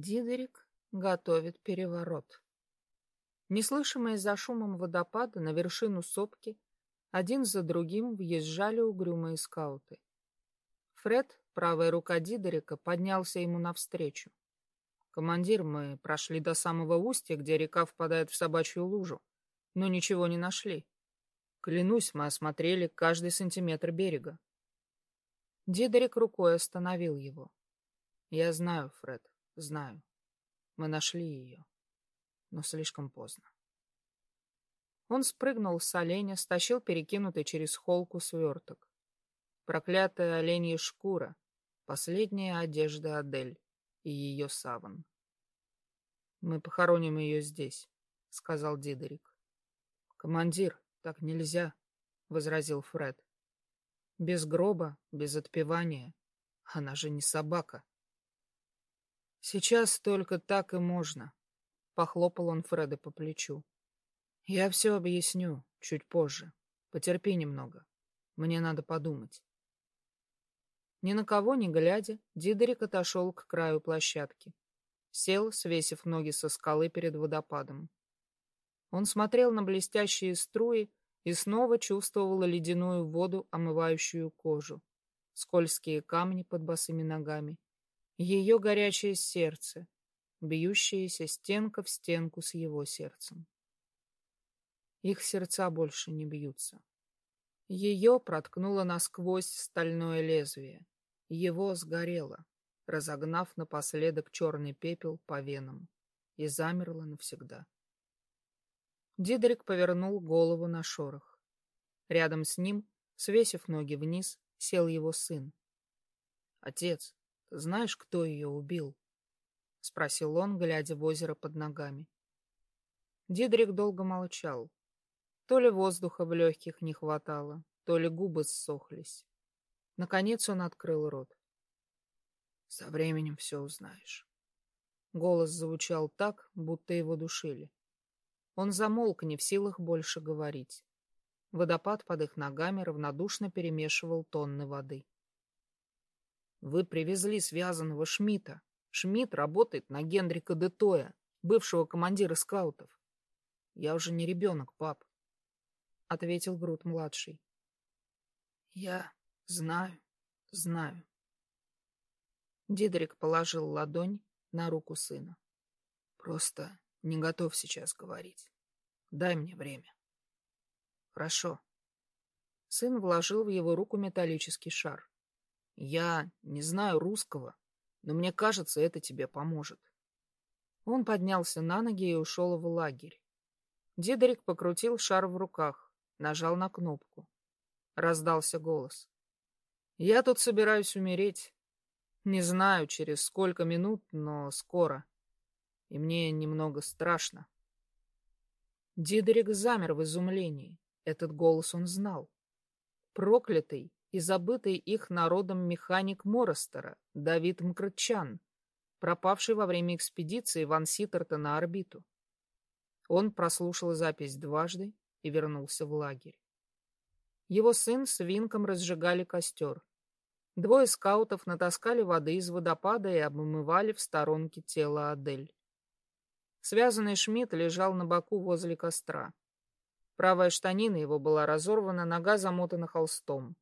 Дидерик готовит переворот. Неслышимые за шумом водопада на вершину сопки один за другим въезжали угрюмые скауты. Фред, правая рука Дидерика, поднялся ему навстречу. «Командир, мы прошли до самого устья, где река впадает в собачью лужу, но ничего не нашли. Клянусь, мы осмотрели каждый сантиметр берега». Дидерик рукой остановил его. «Я знаю, Фред, знаю. Мы нашли ее, но слишком поздно». Он спрыгнул с оленя, стащил перекинутый через холку сверток. Проклятая оленья шкура, последняя одежда Адель и ее саван. «Мы похороним ее здесь», — сказал Дидерик. «Командир, так нельзя», — возразил Фред. «Без гроба, без отпевания. Она же не собака». «Сейчас только так и можно», — похлопал он Фреда по плечу. «Я все объясню чуть позже. Потерпи немного. Мне надо подумать». Ни на кого не глядя, Дидерик отошел к краю площадки. Сел, свесив ноги со скалы перед водопадом. Он смотрел на блестящие струи и снова чувствовал ледяную воду, омывающую кожу, скользкие камни под босыми ногами, ее горячее сердце, бьющееся стенка в стенку с его сердцем. Их сердца больше не бьются. Ее проткнуло насквозь стальное лезвие. Его сгорело, разогнав напоследок черный пепел по венам, и замерло навсегда. Дидрик повернул голову на шорох. Рядом с ним, свесив ноги вниз, сел его сын. — Отец, знаешь, кто ее убил? — спросил он, глядя в озеро под ногами. Дидрик долго молчал. То ли воздуха в легких не хватало, то ли губы ссохлись. Наконец он открыл рот. Со временем все узнаешь. Голос звучал так, будто его душили. Он замолк, не в силах больше говорить. Водопад под их ногами равнодушно перемешивал тонны воды. «Вы привезли связанного Шмита. Шмидт работает на Генрика Детоя, бывшего командира скаутов. Я уже не ребенок, пап», — ответил Грут-младший. «Я Знаю, знаю. Дидрик положил ладонь на руку сына. Просто не готов сейчас говорить. Дай мне время. Хорошо. Сын вложил в его руку металлический шар. Я не знаю русского, но мне кажется, это тебе поможет. Он поднялся на ноги и ушел в лагерь. Дидрик покрутил шар в руках, нажал на кнопку. Раздался голос. Я тут собираюсь умереть. Не знаю, через сколько минут, но скоро. И мне немного страшно. Дидерик замер в изумлении. Этот голос он знал. Проклятый и забытый их народом механик Моростера, Давид Мкртчан, пропавший во время экспедиции Ван Ситтерта на орбиту. Он прослушал запись дважды и вернулся в лагерь. Его сын с Винком разжигали костер. Двое скаутов натаскали воды из водопада и обмывали в сторонке тело Адель. Связанный Шмидт лежал на боку возле костра. Правая штанина его была разорвана, нога замотана холстом.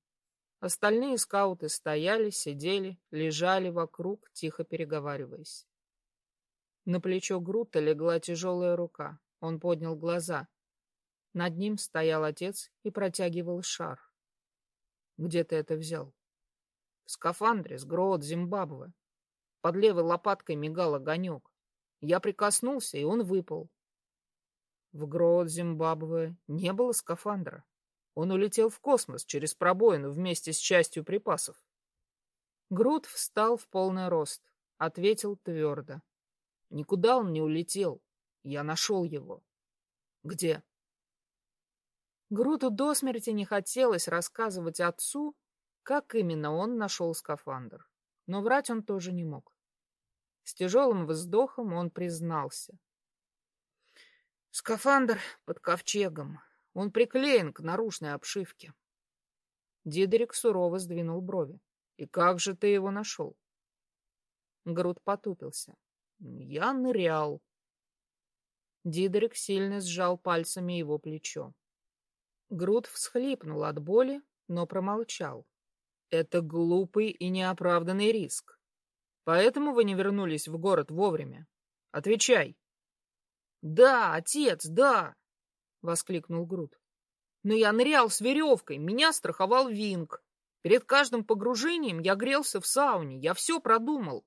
Остальные скауты стояли, сидели, лежали вокруг, тихо переговариваясь. На плечо Грута легла тяжелая рука. Он поднял глаза. Над ним стоял отец и протягивал шар. «Где ты это взял?» В скафандре с Гроот Зимбабве. Под левой лопаткой мигал огонек. Я прикоснулся, и он выпал. В Гроот Зимбабве не было скафандра. Он улетел в космос через пробоину вместе с частью припасов. Грут встал в полный рост, ответил твердо. Никуда он не улетел. Я нашел его. Где? Груту до смерти не хотелось рассказывать отцу, как именно он нашел скафандр. Но врать он тоже не мог. С тяжелым вздохом он признался. Скафандр под ковчегом. Он приклеен к наружной обшивке. Дидерик сурово сдвинул брови. И как же ты его нашел? Груд потупился. Я нырял. Дидерик сильно сжал пальцами его плечо. Груд всхлипнул от боли, но промолчал. Это глупый и неоправданный риск. Поэтому вы не вернулись в город вовремя. Отвечай. Да, отец, да, воскликнул Груд. Но я нырял с веревкой, меня страховал Винг. Перед каждым погружением я грелся в сауне, я все продумал.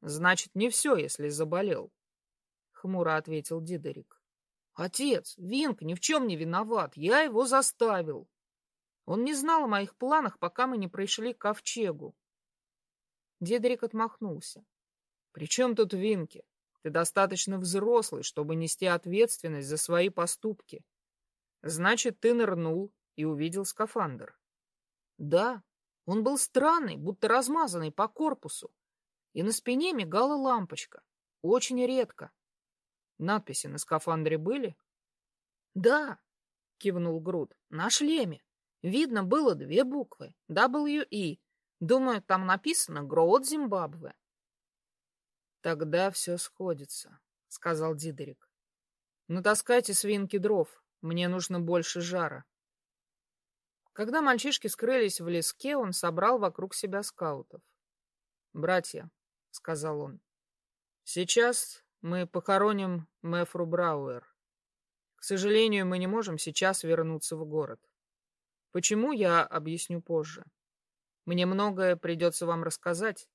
Значит, не все, если заболел, хмуро ответил Дидерик. Отец, Винг ни в чем не виноват, я его заставил. Он не знал о моих планах, пока мы не пришли к ковчегу. Дедерик отмахнулся. — При чем тут Винки? Ты достаточно взрослый, чтобы нести ответственность за свои поступки. Значит, ты нырнул и увидел скафандр. Да, он был странный, будто размазанный по корпусу. И на спине мигала лампочка. Очень редко. Надписи на скафандре были? Да, кивнул Груд, на шлеме. Видно было две буквы — WE. Думаю, там написано «Гроот Зимбабве». «Тогда все сходится», — сказал Дидерик. «Натаскайте свинки дров, мне нужно больше жара». Когда мальчишки скрылись в леске, он собрал вокруг себя скаутов. «Братья», — сказал он, — «сейчас мы похороним Мэфру Брауэр. К сожалению, мы не можем сейчас вернуться в город. Почему, я объясню позже. Мне многое придется вам рассказать,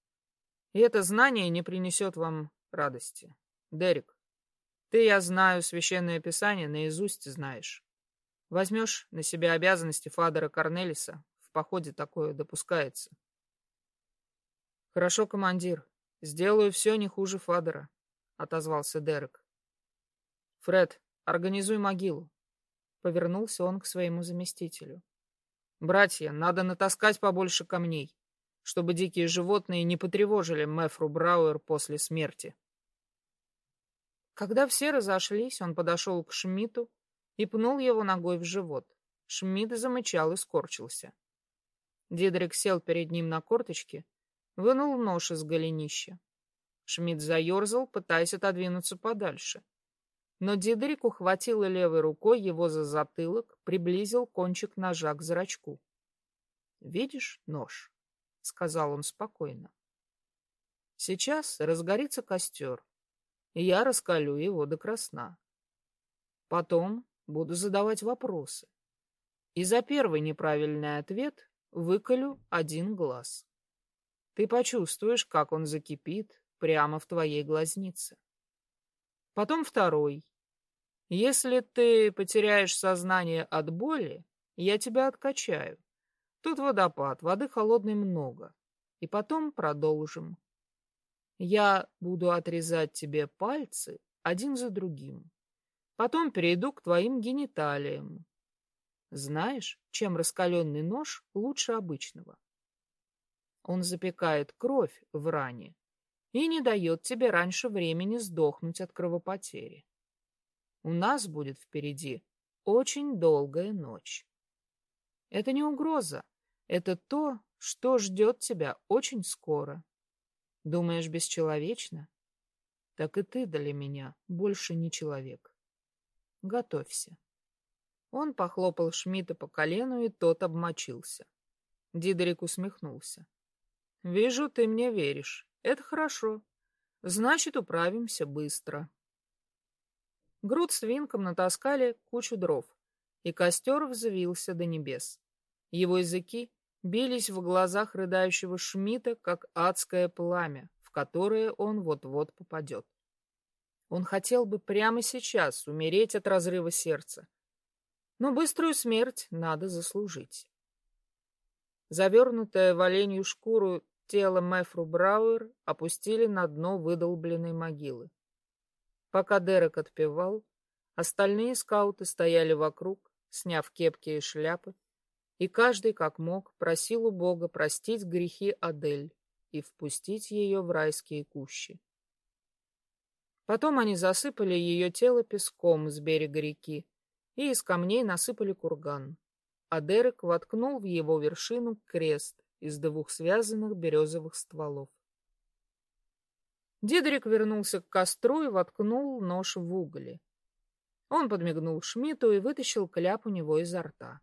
и это знание не принесет вам радости. Дерек, ты, я знаю, священное писание наизусть знаешь. Возьмешь на себя обязанности Фадера Корнелиса, в походе такое допускается. Хорошо, командир, сделаю все не хуже Фадера, отозвался Дерек. Фред, организуй могилу. Повернулся он к своему заместителю. Братья, надо натаскать побольше камней, чтобы дикие животные не потревожили Мэфру Брауэр после смерти. Когда все разошлись, он подошел к Шмидту и пнул его ногой в живот. Шмидт замычал и скорчился. Дидрик сел перед ним на корточки, вынул нож из голенища. Шмидт заерзал, пытаясь отодвинуться подальше. Но Дидрик ухватил левой рукой его за затылок, приблизил кончик ножа к зрачку. «Видишь нож?» — сказал он спокойно. «Сейчас разгорится костер, и я раскалю его до красна. Потом буду задавать вопросы, и за первый неправильный ответ выколю один глаз. Ты почувствуешь, как он закипит прямо в твоей глазнице. Потом второй, если ты потеряешь сознание от боли, я тебя откачаю. Тут водопад, воды холодной много. И потом продолжим. Я буду отрезать тебе пальцы один за другим. Потом перейду к твоим гениталиям. Знаешь, чем раскаленный нож лучше обычного? Он запекает кровь в ране и не дает тебе раньше времени сдохнуть от кровопотери. У нас будет впереди очень долгая ночь. Это не угроза, это то, что ждет тебя очень скоро. Думаешь, бесчеловечно? Так и ты для меня больше не человек. Готовься. Он похлопал Шмидта по колену, и тот обмочился. Дидерик усмехнулся. «Вижу, ты мне веришь. Это хорошо. Значит, управимся быстро». Груд с Винком натаскали кучу дров, и костер взвился до небес. Его языки бились в глазах рыдающего Шмита, как адское пламя, в которое он вот-вот попадет. Он хотел бы прямо сейчас умереть от разрыва сердца, но быструю смерть надо заслужить. Завернутое в оленью шкуру тело Мэфру Брауэр опустили на дно выдолбленной могилы. Пока Дерек отпевал, остальные скауты стояли вокруг, сняв кепки и шляпы, и каждый, как мог, просил у Бога простить грехи Адель и впустить ее в райские кущи. Потом они засыпали ее тело песком с берега реки и из камней насыпали курган, а Дерек воткнул в его вершину крест из двух связанных березовых стволов. Дидрик вернулся к костру и воткнул нож в угли. Он подмигнул Шмидту и вытащил кляп у него изо рта.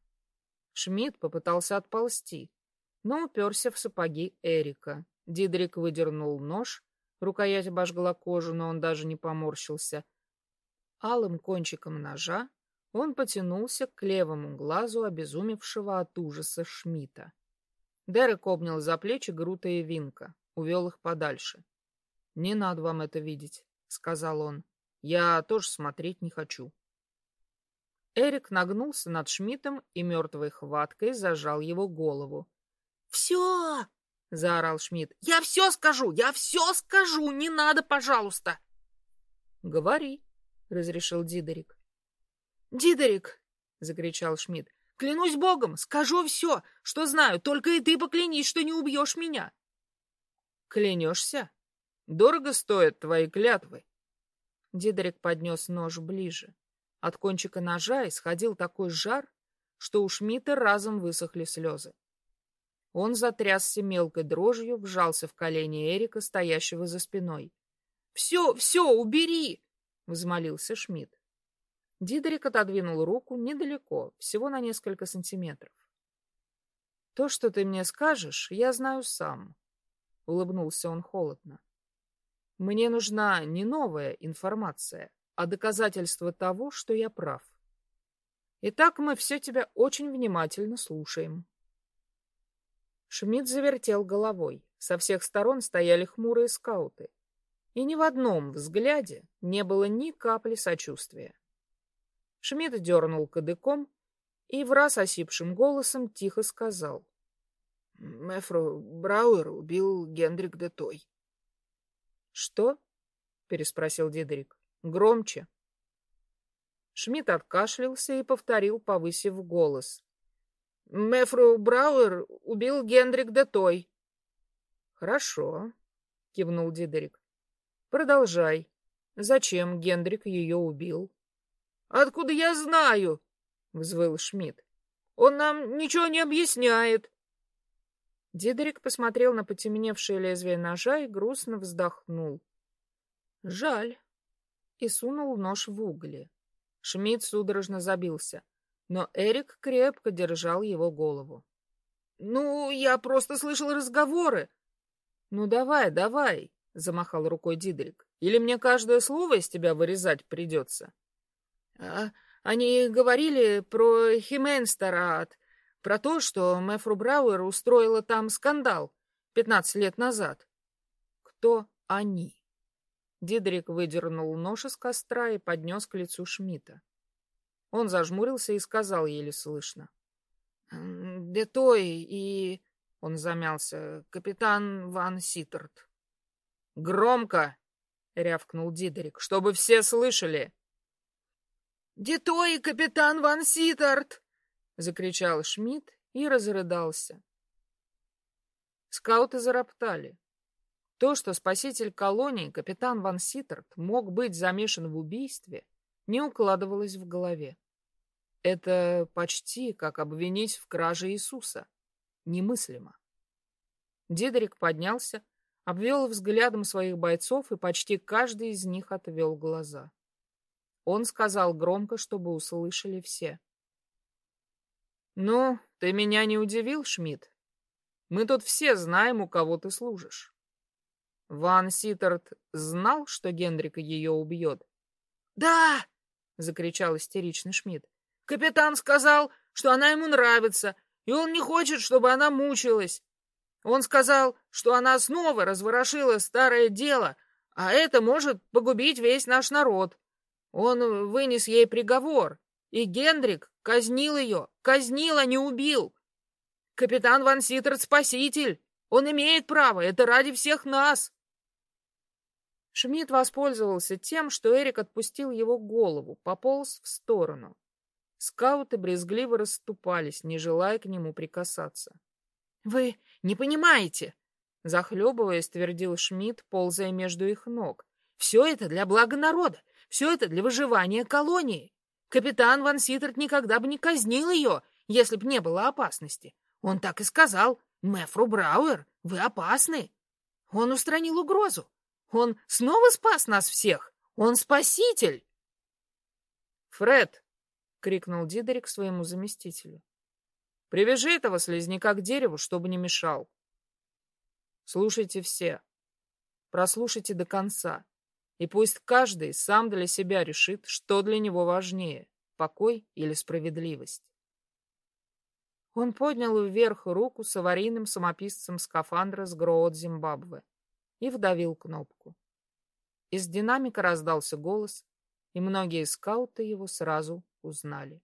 Шмидт попытался отползти, но уперся в сапоги Эрика. Дидрик выдернул нож, рукоять обожгла кожу, но он даже не поморщился. Алым кончиком ножа он потянулся к левому глазу обезумевшего от ужаса Шмидта. Дерек обнял за плечи Грута и Винка, увел их подальше. — Не надо вам это видеть, — сказал он. — Я тоже смотреть не хочу. Эрик нагнулся над Шмидтом и мертвой хваткой зажал его голову. — Все! — заорал Шмидт. — Я все скажу! Я все скажу! Не надо, пожалуйста! — Говори, — разрешил Дидерик. — Дидерик! — закричал Шмидт. — Клянусь богом, скажу все, что знаю, только и ты поклянись, что не убьешь меня. — Клянешься? Дорого стоят твои клятвы. Дидерик поднес нож ближе. От кончика ножа исходил такой жар, что у Шмидта разом высохли слезы. Он затрясся мелкой дрожью, вжался в колени Эрика, стоящего за спиной. — Все, все, убери! — взмолился Шмидт. Дидерик отодвинул руку недалеко, всего на несколько сантиметров. — То, что ты мне скажешь, я знаю сам, — улыбнулся он холодно. Мне нужна не новая информация, а доказательство того, что я прав. Итак, мы все тебя очень внимательно слушаем. Шмидт завертел головой. Со всех сторон стояли хмурые скауты. И ни в одном взгляде не было ни капли сочувствия. Шмидт дернул кадыком и в раз осипшим голосом тихо сказал. Мефро Брауэр убил Гендрик де Той. Что? переспросил Дидрик. Громче. Шмидт откашлялся и повторил, повысив голос. Мефру Брауэр убил Гендрик де Той. Хорошо, кивнул Дидрик. Продолжай. Зачем Гендрик ее убил? Откуда я знаю? взвыл Шмидт. Он нам ничего не объясняет. Дидрик посмотрел на потемневшее лезвие ножа и грустно вздохнул. Жаль. И сунул нож в угли. Шмидт судорожно забился, но Эрик крепко держал его голову. Ну, я просто слышал разговоры. Ну давай, давай, замахал рукой Дидрик. Или мне каждое слово из тебя вырезать придется? А, они говорили про Хименстарат, про то, что Мэфру Брауэр устроила там скандал пятнадцать лет назад. Кто они? Дидрик выдернул нож из костра и поднес к лицу Шмидта. Он зажмурился и сказал еле слышно. — Детой и... — он замялся. — Капитан Ван Ситтерт. — Громко! — рявкнул Дидрик, — чтобы все слышали. — Детой и капитан Ван Ситтерт! закричал Шмидт и разрыдался. Скауты зароптали. То, что спаситель колонии, капитан Ван Ситтерт, мог быть замешан в убийстве, не укладывалось в голове. Это почти как обвинить в краже Иисуса. Немыслимо. Дидрик поднялся, обвел взглядом своих бойцов, и почти каждый из них отвел глаза. Он сказал громко, чтобы услышали все. Ну, ты меня не удивил, Шмидт. Мы тут все знаем, у кого ты служишь. Ван Ситтерт знал, что Гендрика ее убьет? Да! закричал истеричный Шмидт. Капитан сказал, что она ему нравится, и он не хочет, чтобы она мучилась. Он сказал, что она снова разворошила старое дело, а это может погубить весь наш народ. Он вынес ей приговор, и Гендрик казнил ее, казнил, а не убил. Капитан Ван Ситтерт — спаситель. Он имеет право, это ради всех нас. Шмидт воспользовался тем, что Эрик отпустил его голову, пополз в сторону. Скауты брезгливо расступались, не желая к нему прикасаться. — Вы не понимаете, — захлебываясь, твердил Шмидт, ползая между их ног. — Все это для блага народа, все это для выживания колонии. Капитан Ван Ситтерт никогда бы не казнил ее, если б не было опасности. Он так и сказал. Мэфру Брауэр, вы опасны. Он устранил угрозу. Он снова спас нас всех! Он спаситель!» «Фред!» — крикнул Дидерик своему заместителю. «Привяжи этого слизняка к дереву, чтобы не мешал. Слушайте все. Прослушайте до конца. И пусть каждый сам для себя решит, что для него важнее — покой или справедливость. Он поднял вверх руку с аварийным самописцем скафандра с Гроот Зимбабве и вдавил кнопку. Из динамика раздался голос, и многие скауты его сразу узнали.